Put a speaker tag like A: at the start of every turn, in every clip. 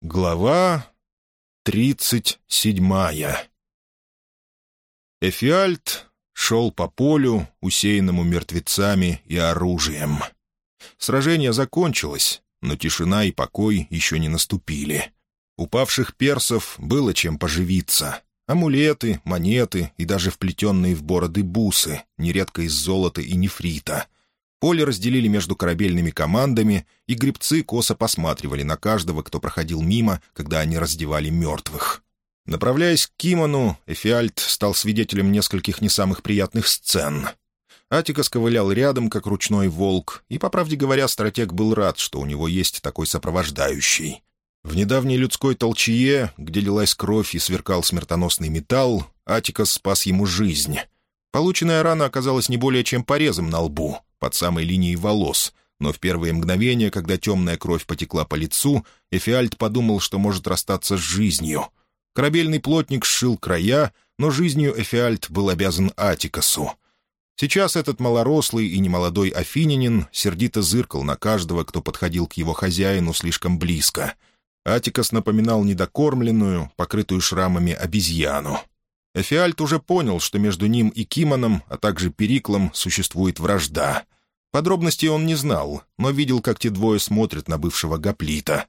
A: Глава тридцать седьмая Эфиальт шел по полю, усеянному мертвецами и оружием. Сражение закончилось, но тишина и покой еще не наступили. У павших персов было чем поживиться. Амулеты, монеты и даже вплетенные в бороды бусы, нередко из золота и нефрита — Поле разделили между корабельными командами, и гребцы косо посматривали на каждого, кто проходил мимо, когда они раздевали мертвых. Направляясь к Кимону, Эфиальт стал свидетелем нескольких не самых приятных сцен. Атикас ковылял рядом, как ручной волк, и, по правде говоря, стратег был рад, что у него есть такой сопровождающий. В недавней людской толчье, где лилась кровь и сверкал смертоносный металл, Атикас спас ему жизнь. Полученная рана оказалась не более чем порезом на лбу — под самой линией волос, но в первые мгновения, когда темная кровь потекла по лицу, Эфиальт подумал, что может расстаться с жизнью. Корабельный плотник сшил края, но жизнью Эфиальт был обязан Атикасу. Сейчас этот малорослый и немолодой афинянин сердито зыркал на каждого, кто подходил к его хозяину слишком близко. Атикас напоминал недокормленную, покрытую шрамами обезьяну. Эфиальт уже понял, что между ним и Кимоном, а также Периклом, существует вражда. Подробностей он не знал, но видел, как те двое смотрят на бывшего гоплита.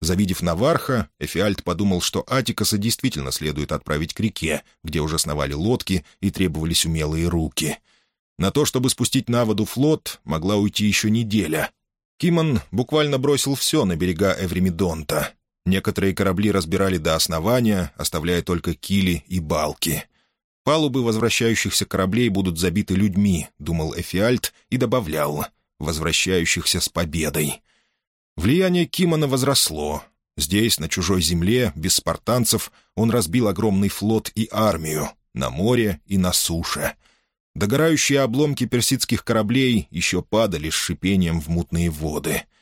A: Завидев Наварха, Эфиальт подумал, что Атикаса действительно следует отправить к реке, где уже сновали лодки и требовались умелые руки. На то, чтобы спустить на воду флот, могла уйти еще неделя. Кимон буквально бросил все на берега Эвремидонта. Некоторые корабли разбирали до основания, оставляя только кили и балки. «Палубы возвращающихся кораблей будут забиты людьми», — думал Эфиальт и добавлял, «возвращающихся с победой». Влияние Кимона возросло. Здесь, на чужой земле, без спартанцев, он разбил огромный флот и армию, на море и на суше. Догорающие обломки персидских кораблей еще падали с шипением в мутные воды —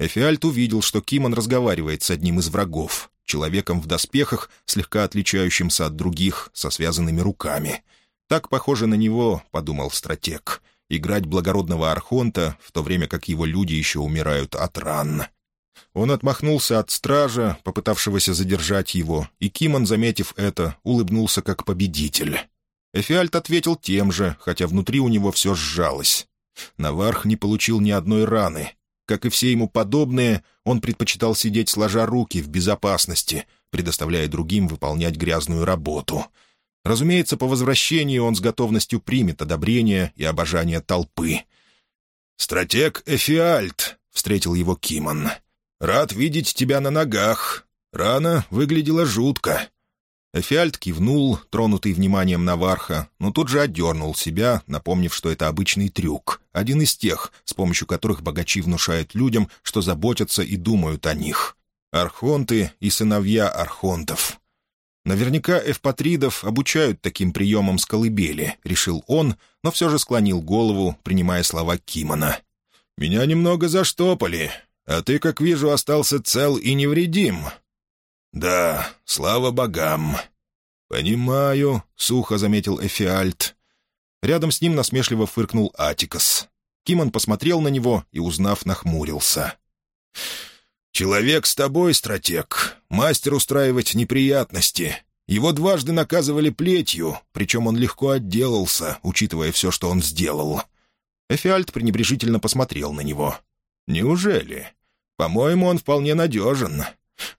A: Эфиальт увидел, что Кимон разговаривает с одним из врагов, человеком в доспехах, слегка отличающимся от других, со связанными руками. «Так похоже на него», — подумал стратег, — «играть благородного архонта, в то время как его люди еще умирают от ран». Он отмахнулся от стража, попытавшегося задержать его, и Кимон, заметив это, улыбнулся как победитель. Эфиальт ответил тем же, хотя внутри у него все сжалось. Наварх не получил ни одной раны, как и все ему подобные, он предпочитал сидеть сложа руки в безопасности, предоставляя другим выполнять грязную работу. Разумеется, по возвращении он с готовностью примет одобрение и обожание толпы. «Стратег Эфиальт», — встретил его Кимон. «Рад видеть тебя на ногах. Рана выглядела жутко. Эфиальт кивнул, тронутый вниманием Наварха, но тут же отдернул себя, напомнив, что это обычный трюк, один из тех, с помощью которых богачи внушают людям, что заботятся и думают о них. Архонты и сыновья архонтов. Наверняка эвпатридов обучают таким приемам с колыбели, решил он, но все же склонил голову, принимая слова Кимона. «Меня немного заштопали, а ты, как вижу, остался цел и невредим. «Да, слава богам!» «Понимаю», — сухо заметил Эфиальт. Рядом с ним насмешливо фыркнул Атикас. Кимон посмотрел на него и, узнав, нахмурился. «Человек с тобой, стратег, мастер устраивать неприятности. Его дважды наказывали плетью, причем он легко отделался, учитывая все, что он сделал». Эфиальт пренебрежительно посмотрел на него. «Неужели? По-моему, он вполне надежен.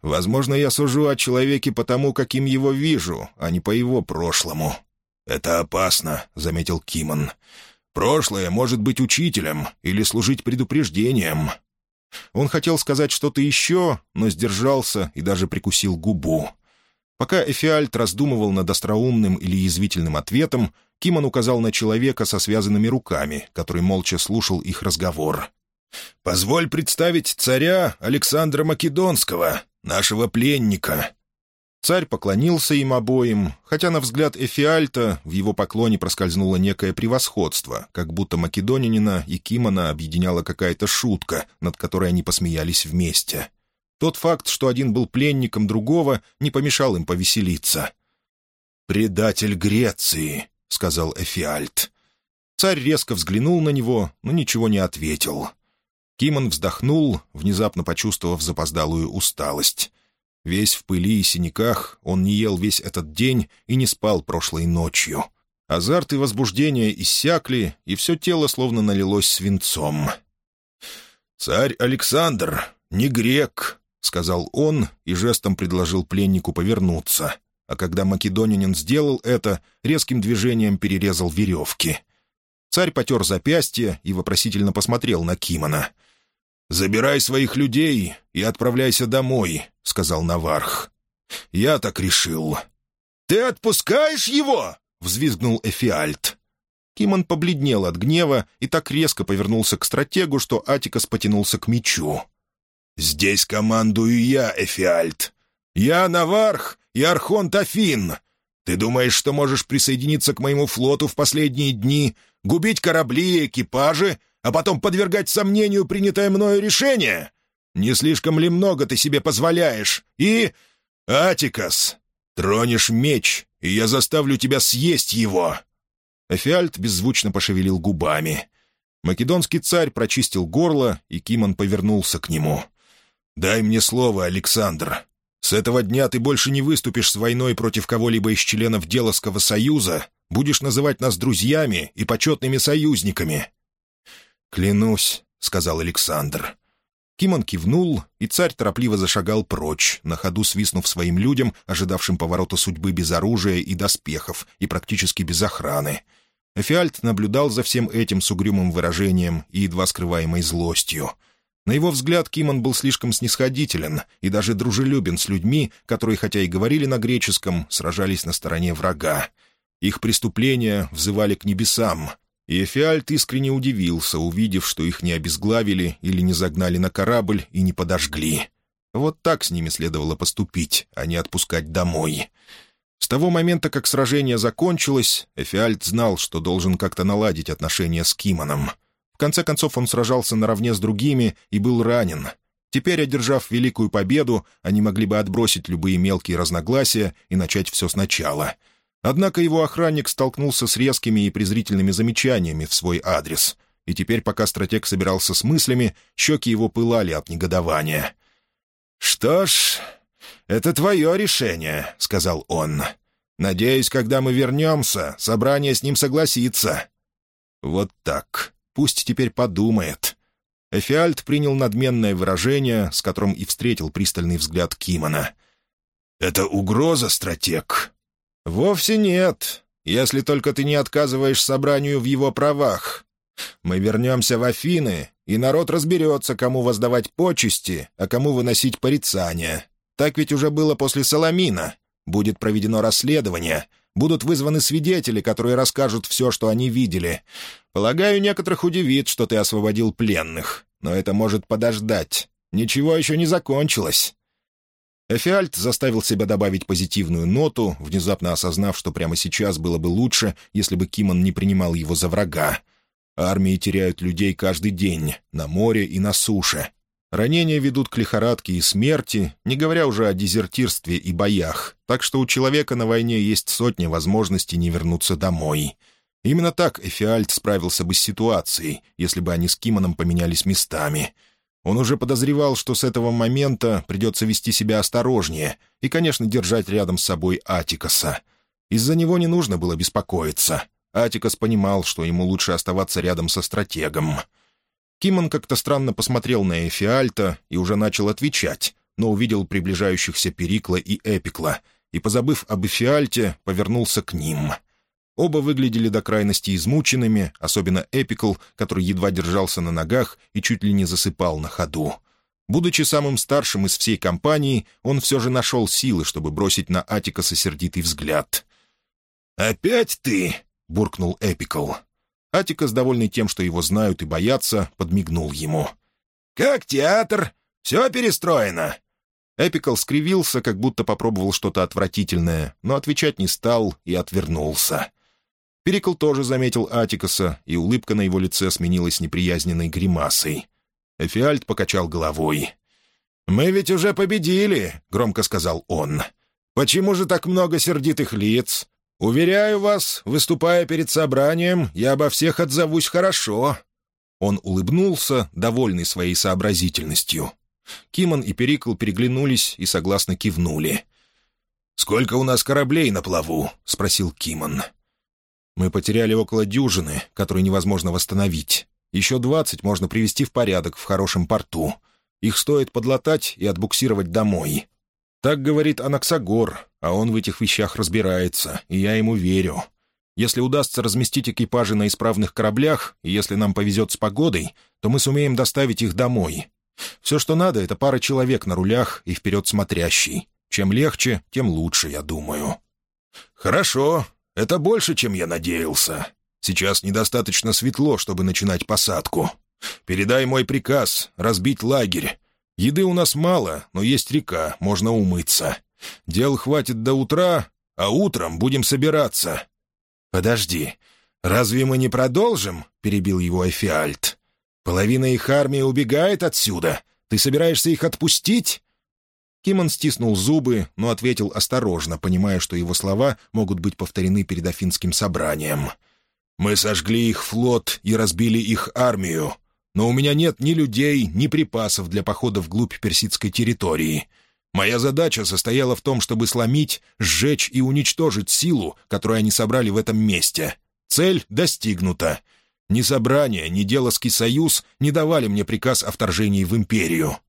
A: Возможно, я сужу о человеке по тому, каким его вижу, а не по его прошлому». «Это опасно», — заметил Кимон. «Прошлое может быть учителем или служить предупреждением». Он хотел сказать что-то еще, но сдержался и даже прикусил губу. Пока Эфиальт раздумывал над остроумным или язвительным ответом, Кимон указал на человека со связанными руками, который молча слушал их разговор. «Позволь представить царя Александра Македонского, нашего пленника». Царь поклонился им обоим, хотя на взгляд Эфиальта в его поклоне проскользнуло некое превосходство, как будто Македонянина и Кимона объединяла какая-то шутка, над которой они посмеялись вместе. Тот факт, что один был пленником другого, не помешал им повеселиться. «Предатель Греции», — сказал Эфиальт. Царь резко взглянул на него, но ничего не ответил. Кимон вздохнул, внезапно почувствовав запоздалую усталость. Весь в пыли и синяках, он не ел весь этот день и не спал прошлой ночью. Азарт и возбуждение иссякли, и все тело словно налилось свинцом. «Царь Александр, не грек», — сказал он и жестом предложил пленнику повернуться. А когда македонянин сделал это, резким движением перерезал веревки. Царь потер запястье и вопросительно посмотрел на Кимона. «Забирай своих людей и отправляйся домой», — сказал Наварх. «Я так решил». «Ты отпускаешь его?» — взвизгнул Эфиальт. Кимон побледнел от гнева и так резко повернулся к стратегу, что Атикас потянулся к мечу. «Здесь командую я, Эфиальт. Я Наварх и Архонт Афин. Ты думаешь, что можешь присоединиться к моему флоту в последние дни, губить корабли и экипажи, а потом подвергать сомнению принятое мною решение? Не слишком ли много ты себе позволяешь? И... Атикас, тронешь меч, и я заставлю тебя съесть его!» Эфиальт беззвучно пошевелил губами. Македонский царь прочистил горло, и Кимон повернулся к нему. «Дай мне слово, Александр. С этого дня ты больше не выступишь с войной против кого-либо из членов Делосского союза, будешь называть нас друзьями и почетными союзниками». «Клянусь», — сказал Александр. Кимон кивнул, и царь торопливо зашагал прочь, на ходу свистнув своим людям, ожидавшим поворота судьбы без оружия и доспехов, и практически без охраны. Эфиальт наблюдал за всем этим с угрюмым выражением и едва скрываемой злостью — на его взгляд, Кимон был слишком снисходителен и даже дружелюбен с людьми, которые, хотя и говорили на греческом, сражались на стороне врага. Их преступления взывали к небесам, и Эфиальт искренне удивился, увидев, что их не обезглавили или не загнали на корабль и не подожгли. Вот так с ними следовало поступить, а не отпускать домой. С того момента, как сражение закончилось, Эфиальт знал, что должен как-то наладить отношения с Кимоном — в конце концов он сражался наравне с другими и был ранен. Теперь, одержав великую победу, они могли бы отбросить любые мелкие разногласия и начать все сначала. Однако его охранник столкнулся с резкими и презрительными замечаниями в свой адрес. И теперь, пока стратег собирался с мыслями, щеки его пылали от негодования. «Что ж, это твое решение», — сказал он. «Надеюсь, когда мы вернемся, собрание с ним согласится». Вот так. Пусть теперь подумает. Эфиальт принял надменное выражение, с которым и встретил пристальный взгляд Кимона. «Это угроза, стратег?» «Вовсе нет, если только ты не отказываешь собранию в его правах. Мы вернемся в Афины, и народ разберется, кому воздавать почести, а кому выносить порицания. Так ведь уже было после Соломина. Будет проведено расследование, Будут вызваны свидетели, которые расскажут все, что они видели. Полагаю, некоторых удивит, что ты освободил пленных. Но это может подождать. Ничего еще не закончилось». Эфиальт заставил себя добавить позитивную ноту, внезапно осознав, что прямо сейчас было бы лучше, если бы Кимон не принимал его за врага. Армии теряют людей каждый день, на море и на суше. Ранения ведут к лихорадке и смерти, не говоря уже о дезертирстве и боях, так что у человека на войне есть сотни возможностей не вернуться домой. Именно так Эфиальт справился бы с ситуацией, если бы они с Кимоном поменялись местами. Он уже подозревал, что с этого момента придется вести себя осторожнее и, конечно, держать рядом с собой Атикаса. Из-за него не нужно было беспокоиться. Атикас понимал, что ему лучше оставаться рядом со стратегом — Кимон как-то странно посмотрел на Эфиальта и уже начал отвечать, но увидел приближающихся Перикла и Эпикла и, позабыв об Эфиальте, повернулся к ним. Оба выглядели до крайности измученными, особенно Эпикл, который едва держался на ногах и чуть ли не засыпал на ходу. Будучи самым старшим из всей компании, он все же нашел силы, чтобы бросить на Атикаса сердитый взгляд. «Опять ты?» — буркнул Эпикл. Атикас, довольный тем, что его знают и боятся, подмигнул ему. «Как театр? Все перестроено!» Эпикал скривился, как будто попробовал что-то отвратительное, но отвечать не стал и отвернулся. Перикл тоже заметил Атикаса, и улыбка на его лице сменилась неприязненной гримасой. Эфиальт покачал головой. «Мы ведь уже победили», — громко сказал он. «Почему же так много сердитых лиц? «Уверяю вас, выступая перед собранием, я обо всех отзовусь хорошо». Он улыбнулся, довольный своей сообразительностью. Кимон и Перикл переглянулись и согласно кивнули. «Сколько у нас кораблей на плаву?» — спросил Кимон. «Мы потеряли около дюжины, которые невозможно восстановить. Еще двадцать можно привести в порядок в хорошем порту. Их стоит подлатать и отбуксировать домой. Так говорит Анаксагор, а он в этих вещах разбирается, и я ему верю. Если удастся разместить экипажи на исправных кораблях, и если нам повезет с погодой, то мы сумеем доставить их домой. Все, что надо, это пара человек на рулях и вперед смотрящий. Чем легче, тем лучше, я думаю». «Хорошо. Это больше, чем я надеялся. Сейчас недостаточно светло, чтобы начинать посадку. Передай мой приказ — разбить лагерь. Еды у нас мало, но есть река, можно умыться. Дел хватит до утра, а утром будем собираться». «Подожди, разве мы не продолжим?» — перебил его Эфиальт. «Половина их армии убегает отсюда. Ты собираешься их отпустить?» Кимон стиснул зубы, но ответил осторожно, понимая, что его слова могут быть повторены перед Афинским собранием. «Мы сожгли их флот и разбили их армию, но у меня нет ни людей, ни припасов для похода вглубь персидской территории. Моя задача состояла в том, чтобы сломить, сжечь и уничтожить силу, которую они собрали в этом месте. Цель достигнута. Ни собрание, ни Делоский союз не давали мне приказ о вторжении в империю.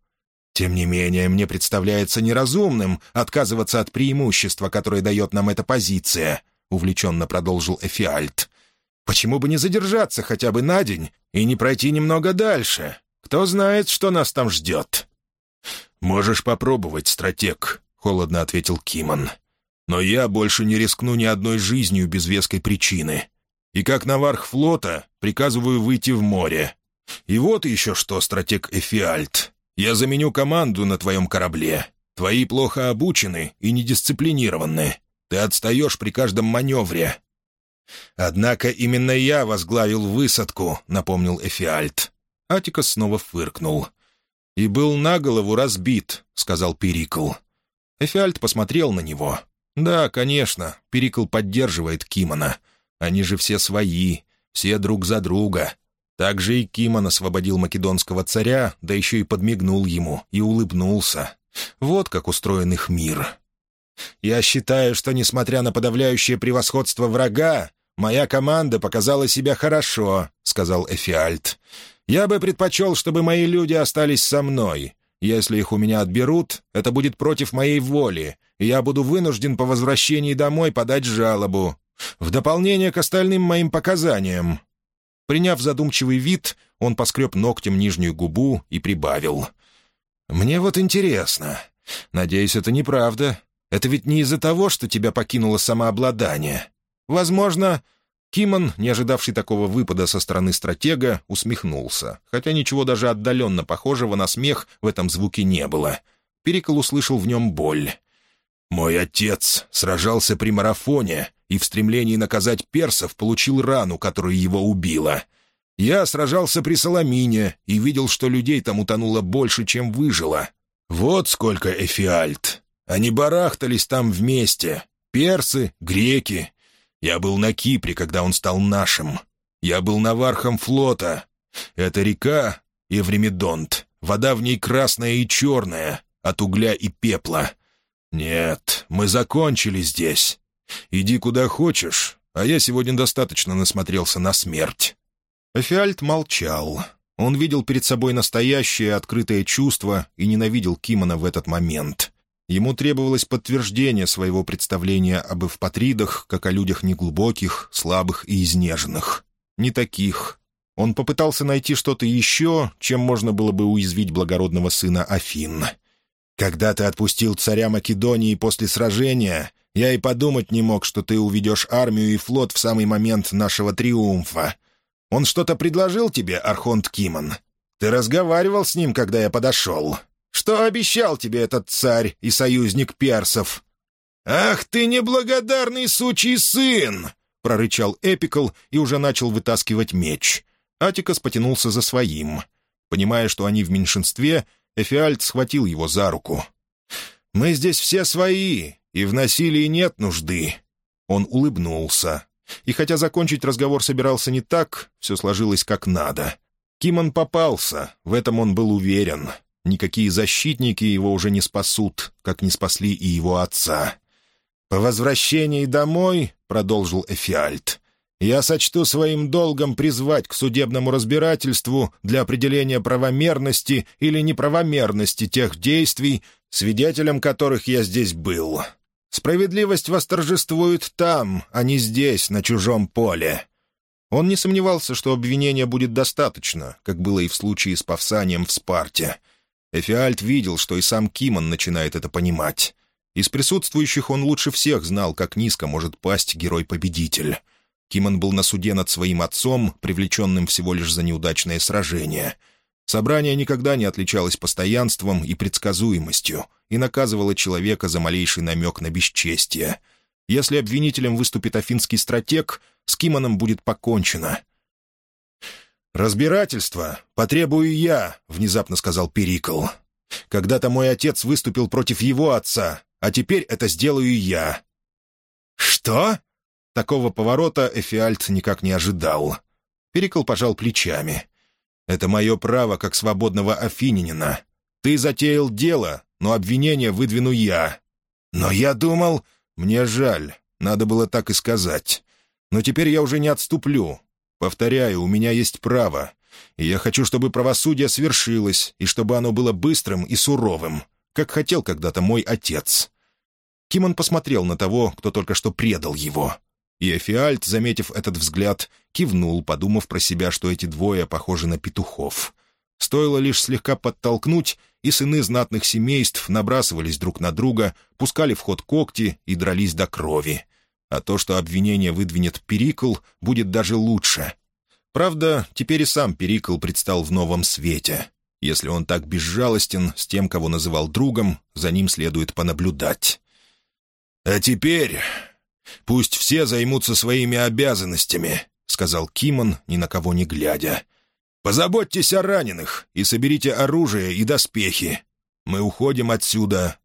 A: Тем не менее, мне представляется неразумным отказываться от преимущества, которое дает нам эта позиция», — увлеченно продолжил Эфиальт. «Почему бы не задержаться хотя бы на день и не пройти немного дальше? Кто знает, что нас там ждет?» «Можешь попробовать, стратег», — холодно ответил Кимон. «Но я больше не рискну ни одной жизнью без веской причины и как наварх флота приказываю выйти в море. И вот еще что, стратег Эфиальт. Я заменю команду на твоем корабле. Твои плохо обучены и недисциплинированы. Ты отстаешь при каждом маневре». «Однако именно я возглавил высадку», — напомнил Эфиальт. Атикас снова фыркнул. «И был на голову разбит», — сказал Перикл. Эфиальт посмотрел на него. «Да, конечно, Перикл поддерживает Кимона. Они же все свои, все друг за друга. Так же и Кимон освободил македонского царя, да еще и подмигнул ему и улыбнулся. Вот как устроен их мир. «Я считаю, что, несмотря на подавляющее превосходство врага, моя команда показала себя хорошо», — сказал Эфиальт. «Я бы предпочел, чтобы мои люди остались со мной. Если их у меня отберут, это будет против моей воли, и я буду вынужден по возвращении домой подать жалобу. В дополнение к остальным моим показаниям». Приняв задумчивый вид, он поскреб ногтем нижнюю губу и прибавил. «Мне вот интересно. Надеюсь, это неправда. Это ведь не из-за того, что тебя покинуло самообладание. Возможно...» Кимон, не ожидавший такого выпада со стороны стратега, усмехнулся, хотя ничего даже отдаленно похожего на смех в этом звуке не было. Перикл услышал в нем боль. «Мой отец сражался при марафоне и в стремлении наказать персов получил рану, которая его убила. Я сражался при Соломине и видел, что людей там утонуло больше, чем выжило. Вот сколько эфиальт. Они барахтались там вместе. Персы, греки. Я был на Кипре, когда он стал нашим. Я был навархом флота. Это река Евремедонт. Вода в ней красная и черная, от угля и пепла. Нет, мы закончили здесь. Иди куда хочешь, а я сегодня достаточно насмотрелся на смерть». Эфиальт молчал. Он видел перед собой настоящее открытое чувство и ненавидел Кимона в этот момент. Ему требовалось подтверждение своего представления об эвпатридах, как о людях неглубоких, слабых и изнеженных. Не таких. Он попытался найти что-то еще, чем можно было бы уязвить благородного сына Афин. «Когда ты отпустил царя Македонии после сражения, я и подумать не мог, что ты уведешь армию и флот в самый момент нашего триумфа. Он что-то предложил тебе, Архонт Кимон? Ты разговаривал с ним, когда я подошел? Что обещал тебе этот царь и союзник персов?» «Ах ты неблагодарный сучий сын!» — прорычал Эпикл и уже начал вытаскивать меч. Атикас потянулся за своим. Понимая, что они в меньшинстве, Эфиальт схватил его за руку. «Мы здесь все свои, и в насилии нет нужды». Он улыбнулся. И хотя закончить разговор собирался не так, все сложилось как надо. Кимон попался, в этом он был уверен. Никакие защитники его уже не спасут, как не спасли и его отца. «По возвращении домой», — продолжил Эфиальт, — «я сочту своим долгом призвать к судебному разбирательству для определения правомерности или неправомерности тех действий, свидетелем которых я здесь был. Справедливость восторжествует там, а не здесь, на чужом поле». Он не сомневался, что обвинения будет достаточно, как было и в случае с Павсанием в Спарте. Эфиальт видел, что и сам Кимон начинает это понимать. Из присутствующих он лучше всех знал, как низко может пасть герой-победитель. Кимон был на суде над своим отцом, привлеченным всего лишь за неудачное сражение. Собрание никогда не отличалось постоянством и предсказуемостью и наказывало человека за малейший намек на бесчестие. Если обвинителем выступит афинский стратег, с Кимоном будет покончено. «Разбирательство потребую я», — внезапно сказал Перикл. «Когда-то мой отец выступил против его отца, а теперь это сделаю я». «Что?» Такого поворота Эфиальт никак не ожидал. Перикл пожал плечами. «Это мое право, как свободного афининина. Ты затеял дело, но обвинение выдвину я. Но я думал... Мне жаль, надо было так и сказать. Но теперь я уже не отступлю. Повторяю, у меня есть право. И я хочу, чтобы правосудие свершилось, и чтобы оно было быстрым и суровым, как хотел когда-то мой отец». Кимон посмотрел на того, кто только что предал его. И Эфиальт, заметив этот взгляд, кивнул, подумав про себя, что эти двое похожи на петухов. Стоило лишь слегка подтолкнуть, и сыны знатных семейств набрасывались друг на друга, пускали в ход когти и дрались до крови. А то, что обвинение выдвинет Перикл, будет даже лучше. Правда, теперь и сам Перикл предстал в новом свете. Если он так безжалостен с тем, кого называл другом, за ним следует понаблюдать. «А теперь пусть все займутся своими обязанностями», — сказал Кимон, ни на кого не глядя. «Позаботьтесь о раненых и соберите оружие и доспехи. Мы уходим отсюда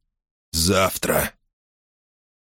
A: завтра».